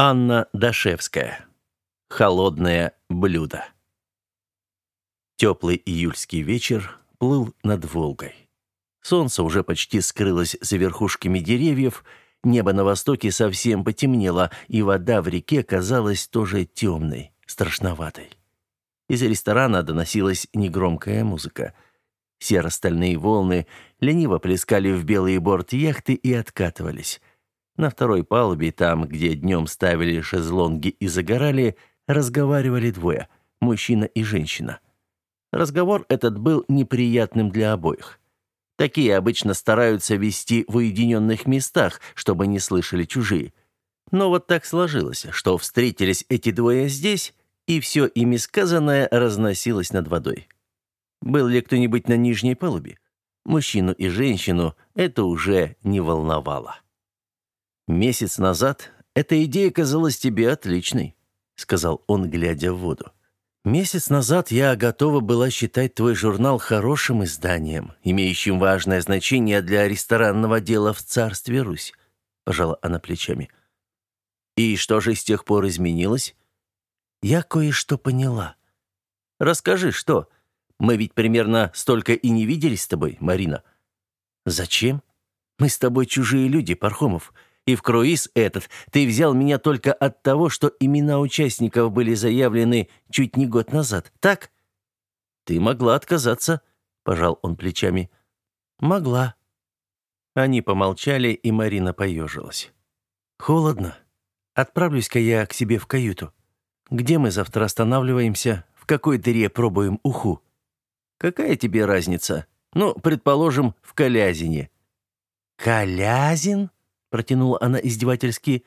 Анна Дашевская. Холодное блюдо. Теплый июльский вечер плыл над Волгой. Солнце уже почти скрылось за верхушками деревьев, небо на востоке совсем потемнело, и вода в реке казалась тоже темной, страшноватой. Из ресторана доносилась негромкая музыка. Серо-стальные волны лениво плескали в белый борт яхты и откатывались. На второй палубе, там, где днем ставили шезлонги и загорали, разговаривали двое – мужчина и женщина. Разговор этот был неприятным для обоих. Такие обычно стараются вести в уединенных местах, чтобы не слышали чужие. Но вот так сложилось, что встретились эти двое здесь, и все ими сказанное разносилось над водой. Был ли кто-нибудь на нижней палубе? Мужчину и женщину это уже не волновало. Месяц назад эта идея казалась тебе отличной, сказал он, глядя в воду. Месяц назад я готова была считать твой журнал хорошим изданием, имеющим важное значение для ресторанного дела в царстве Русь, пожала она плечами. И что же с тех пор изменилось? Я кое-что поняла. Расскажи, что? Мы ведь примерно столько и не виделись с тобой, Марина. Зачем? Мы с тобой чужие люди, Пархомов. И в круиз этот ты взял меня только от того, что имена участников были заявлены чуть не год назад, так? Ты могла отказаться, пожал он плечами. Могла. Они помолчали, и Марина поежилась. Холодно. Отправлюсь-ка я к себе в каюту. Где мы завтра останавливаемся? В какой дыре пробуем уху? Какая тебе разница? Ну, предположим, в Калязине. Калязин? Протянула она издевательски.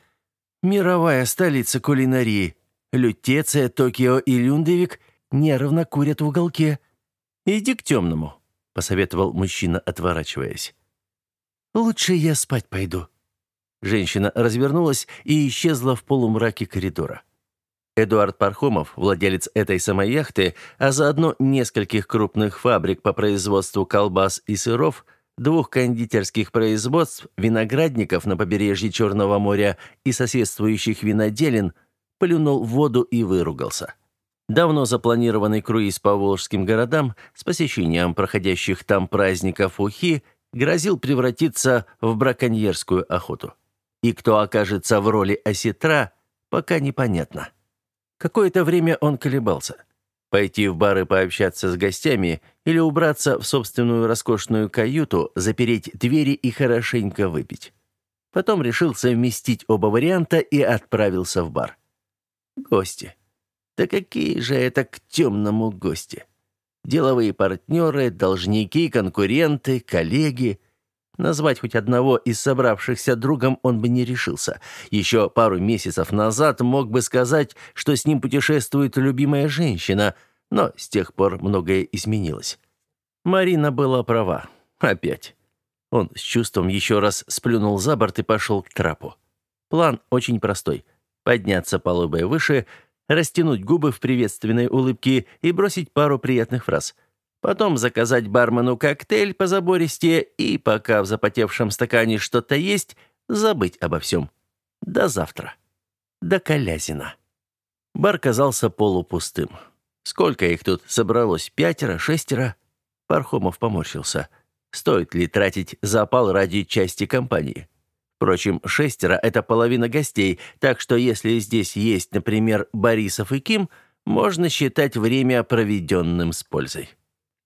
Мировая столица кулинарии. Лютеция, Токио и Люндевик нервно курят в уголке. Иди к темному, посоветовал мужчина, отворачиваясь. Лучше я спать пойду. Женщина развернулась и исчезла в полумраке коридора. Эдуард Пархомов, владелец этой самой яхты, а заодно нескольких крупных фабрик по производству колбас и сыров – двух кондитерских производств, виноградников на побережье Черного моря и соседствующих виноделин, плюнул в воду и выругался. Давно запланированный круиз по волжским городам с посещением проходящих там праздников Ухи грозил превратиться в браконьерскую охоту. И кто окажется в роли осетра, пока непонятно. Какое-то время он колебался – Пойти в бар и пообщаться с гостями или убраться в собственную роскошную каюту, запереть двери и хорошенько выпить. Потом решил совместить оба варианта и отправился в бар. Гости. Да какие же это к темному гости? Деловые партнеры, должники, конкуренты, коллеги. Назвать хоть одного из собравшихся другом он бы не решился. Еще пару месяцев назад мог бы сказать, что с ним путешествует любимая женщина, но с тех пор многое изменилось. Марина была права. Опять. Он с чувством еще раз сплюнул за борт и пошел к трапу. План очень простой. Подняться палубой выше, растянуть губы в приветственной улыбке и бросить пару приятных фраз – Потом заказать бармену коктейль по забористе и, пока в запотевшем стакане что-то есть, забыть обо всем. До завтра. До Колязина. Бар казался полупустым. Сколько их тут собралось? Пятеро? Шестеро? Пархомов поморщился. Стоит ли тратить запал ради части компании? Впрочем, шестеро — это половина гостей, так что если здесь есть, например, Борисов и Ким, можно считать время проведенным с пользой.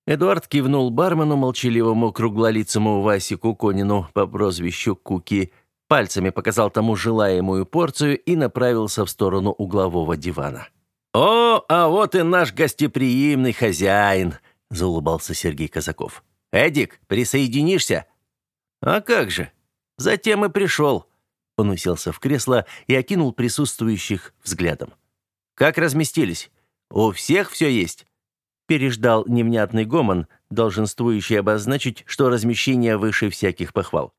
Эдуард кивнул бармену, молчаливому круглолицому Васе Куконину по прозвищу Куки, пальцами показал тому желаемую порцию и направился в сторону углового дивана. «О, а вот и наш гостеприимный хозяин!» — заулыбался Сергей Казаков. «Эдик, присоединишься?» «А как же? Затем и пришел». Он уселся в кресло и окинул присутствующих взглядом. «Как разместились? У всех все есть?» Переждал невнятный гомон, долженствующий обозначить, что размещение выше всяких похвал.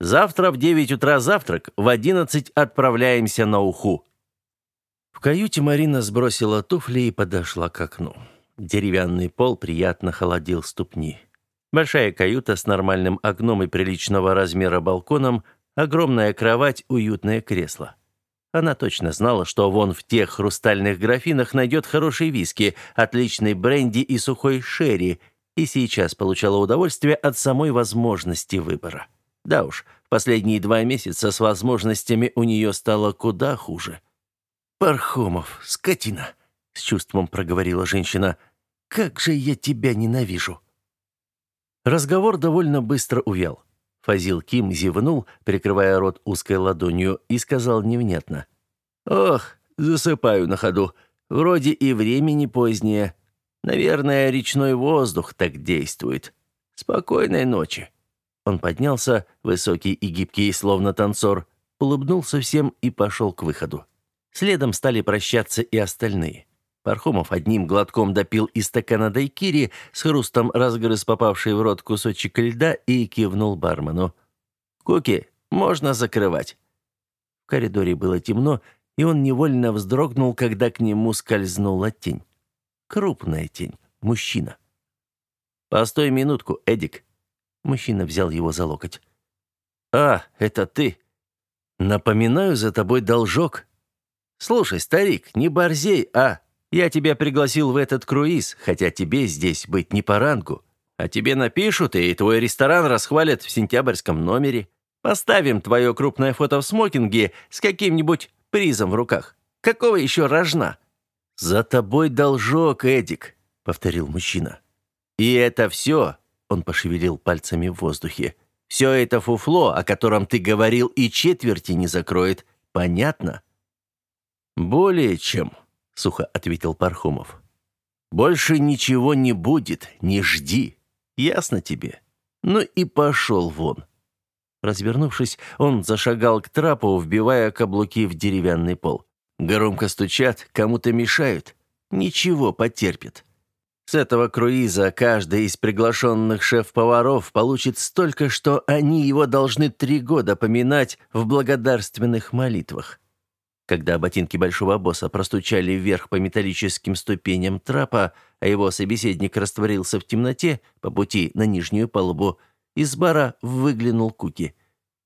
«Завтра в девять утра завтрак, в одиннадцать отправляемся на Уху». В каюте Марина сбросила туфли и подошла к окну. Деревянный пол приятно холодил ступни. Большая каюта с нормальным окном и приличного размера балконом, огромная кровать, уютное кресло. Она точно знала, что вон в тех хрустальных графинах найдет хороший виски, отличный бренди и сухой шерри, и сейчас получала удовольствие от самой возможности выбора. Да уж, последние два месяца с возможностями у нее стало куда хуже. «Пархомов, скотина!» — с чувством проговорила женщина. «Как же я тебя ненавижу!» Разговор довольно быстро увял. Фазил Ким зевнул, прикрывая рот узкой ладонью, и сказал невнятно. «Ох, засыпаю на ходу. Вроде и времени позднее. Наверное, речной воздух так действует. Спокойной ночи». Он поднялся, высокий и гибкий, словно танцор, улыбнулся всем и пошел к выходу. Следом стали прощаться и остальные. Пархомов одним глотком допил из стакана дайкири, с хрустом разгрыз попавший в рот кусочек льда и кивнул бармену. «Куки, можно закрывать». В коридоре было темно, и он невольно вздрогнул, когда к нему скользнула тень. Крупная тень, мужчина. «Постой минутку, Эдик». Мужчина взял его за локоть. «А, это ты. Напоминаю за тобой должок. Слушай, старик, не борзей, а...» Я тебя пригласил в этот круиз, хотя тебе здесь быть не по рангу. А тебе напишут, и твой ресторан расхвалят в сентябрьском номере. Поставим твое крупное фото в смокинге с каким-нибудь призом в руках. Какого еще рожна?» «За тобой должок, Эдик», — повторил мужчина. «И это все», — он пошевелил пальцами в воздухе, «все это фуфло, о котором ты говорил, и четверти не закроет. Понятно?» «Более чем», — сухо ответил Пархомов. «Больше ничего не будет, не жди. Ясно тебе? Ну и пошел вон». Развернувшись, он зашагал к трапу, вбивая каблуки в деревянный пол. Громко стучат, кому-то мешают. Ничего, потерпит. С этого круиза каждый из приглашенных шеф-поваров получит столько, что они его должны три года поминать в благодарственных молитвах. Когда ботинки большого босса простучали вверх по металлическим ступеням трапа, а его собеседник растворился в темноте по пути на нижнюю палубу, из бара выглянул Куки.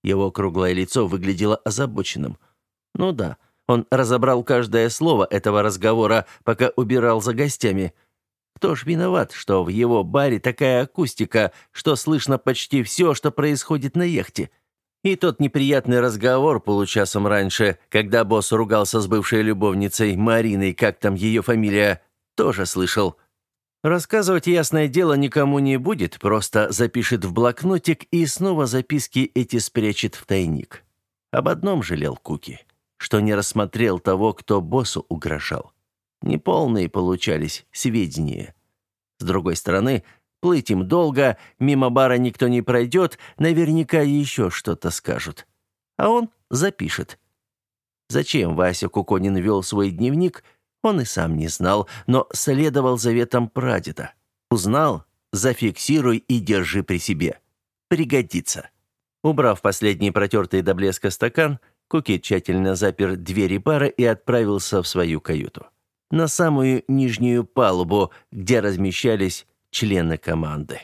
Его круглое лицо выглядело озабоченным. Ну да, он разобрал каждое слово этого разговора, пока убирал за гостями. Кто ж виноват, что в его баре такая акустика, что слышно почти все, что происходит на яхте? И тот неприятный разговор получасом раньше, когда босс ругался с бывшей любовницей Мариной, как там ее фамилия, тоже слышал. Рассказывать ясное дело никому не будет, просто запишет в блокнотик и снова записки эти спрячет в тайник. Об одном жалел Куки, что не рассмотрел того, кто боссу угрожал. Неполные получались сведения. С другой стороны, Плыть им долго, мимо бара никто не пройдет, наверняка еще что-то скажут. А он запишет. Зачем Вася Куконин вел свой дневник, он и сам не знал, но следовал заветам прадеда. Узнал, зафиксируй и держи при себе. Пригодится. Убрав последний протертый до блеска стакан, Куки тщательно запер двери бара и отправился в свою каюту. На самую нижнюю палубу, где размещались члены команды.